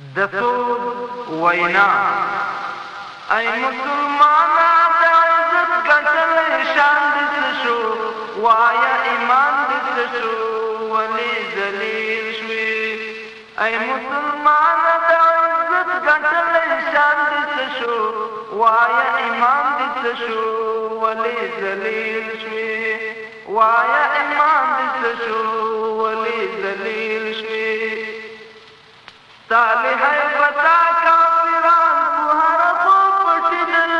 د سود وینا. ای مسلمانا د عزت ګټل شان دې شو وایا ایمان دې شو ولی ذلیل شوی. ای عزت ګټل شان دې شو وایا ایمان دې شو ولی ذلیل شوی. وایا ایمان دې صالح پتا کافران بوهر خو پټیدل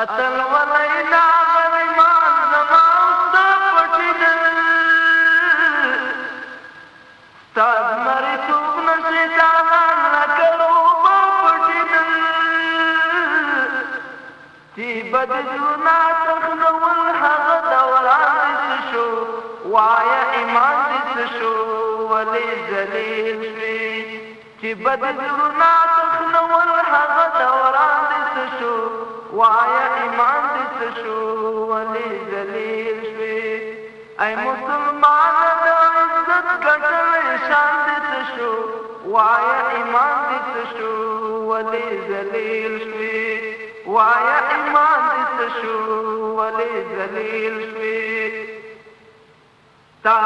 اتل ولینا غلیمان زما اوستا پټیدل ستاد مری شو وایا ولې ذلیل شوي چې بد زړونه تخنول هغه دوران دې شو وایا ایمان دې شو ولې ذلیل شوي ای مسلمان د عزت ګټل شان دې شو وایا ایمان دې شو ولې ذلیل شوي وایا ایمان دې شو ولې ذلیل شوي تا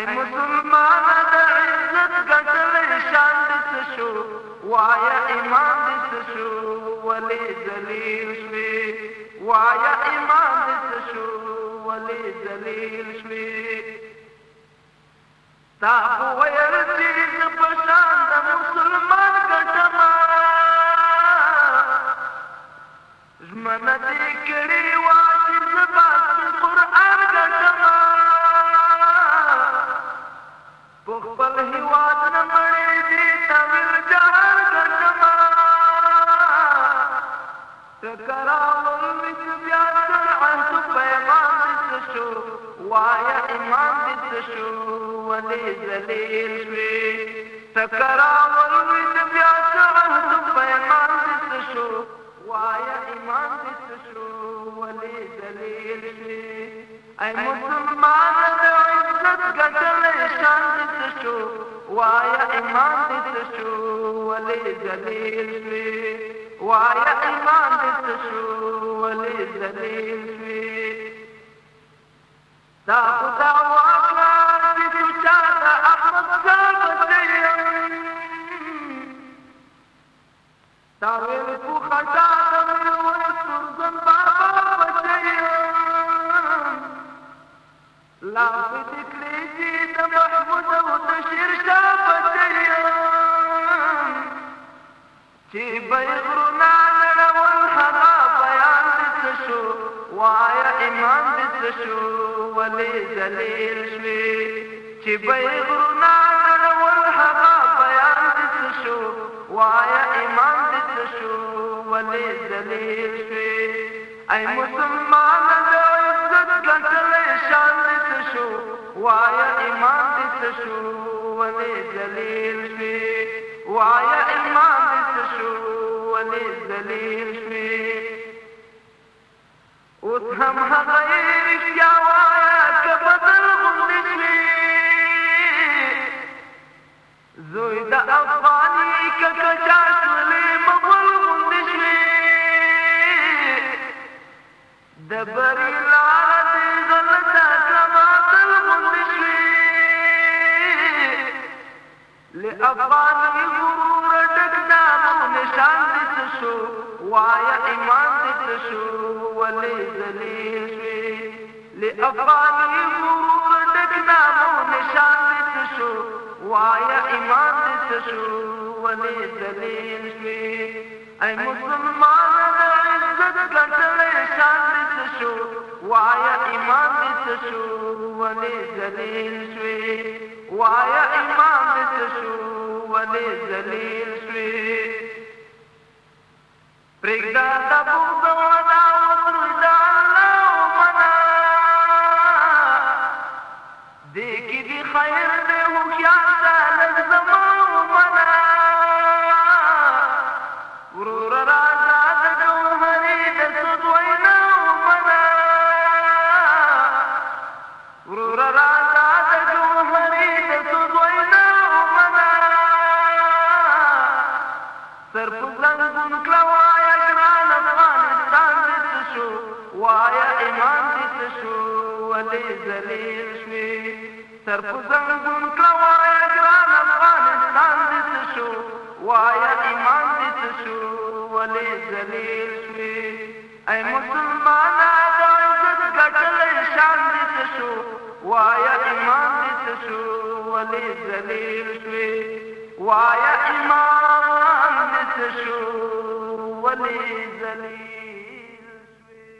مسلمان د عزت ګټل شان دې شو وایا ایمان دې شو ولی ذلیل شوی وایا ایمان دې شو ولی ذلیل شوی تا خو ویل چې په شان د مسلمان ګټما ژمنه مسلمان د عزت ګټل شان دې شو وایا ایمان دې شو؟ ولې ذلیل شوي وایا ایمان دې شو؟ ولې ذلیل شوي دا خدا واکلا چې چا د احمد صاحب یم دا ویل کو خدا د مې سرزن بابا بچیم لا فکرې چې د محمود أو د شیر شاه بچیم چې بیغرونا نړول هغه بیان دې شو وایا ایمان دې شو ولې ذلیل شوي چې بیغرونا نړول هغه بیان دې شو وایا ایمان دې شو ولې ذلیل شوي ای مسلمان عزت ګټل شان دې شو وایا ایمان دې شو ولې ذلیل شوي وایا ایمان دې شو ولې ذلیل شوي اوس هم هغه رښتیا وایه که بدل غوندې شوې. زوی د افغاني که وایا ایمان دې شو ولې ذلیل شوي لافغاني غرور ډک نامو نشان دې شو وایا ایمان دې شو ولې ذلیل شوې ای مسلمان د عزت ګټلې شان دې شو وایا ایمان دې شو ولې ذلیل شوې وایا ایمان دې شو ولې ذلیل پرېږده د شو ولې ذلیل شوې سر په زنګون وایه ګران افغانستان دې شو وایه ایمان دې شو ولې ذلیل شوې ای مسلمانه د عزت ګټلې شان دې شو وایه ایمان دې شو ولې ذلیل شوې وایه ایمان دې شو ولې ذلیل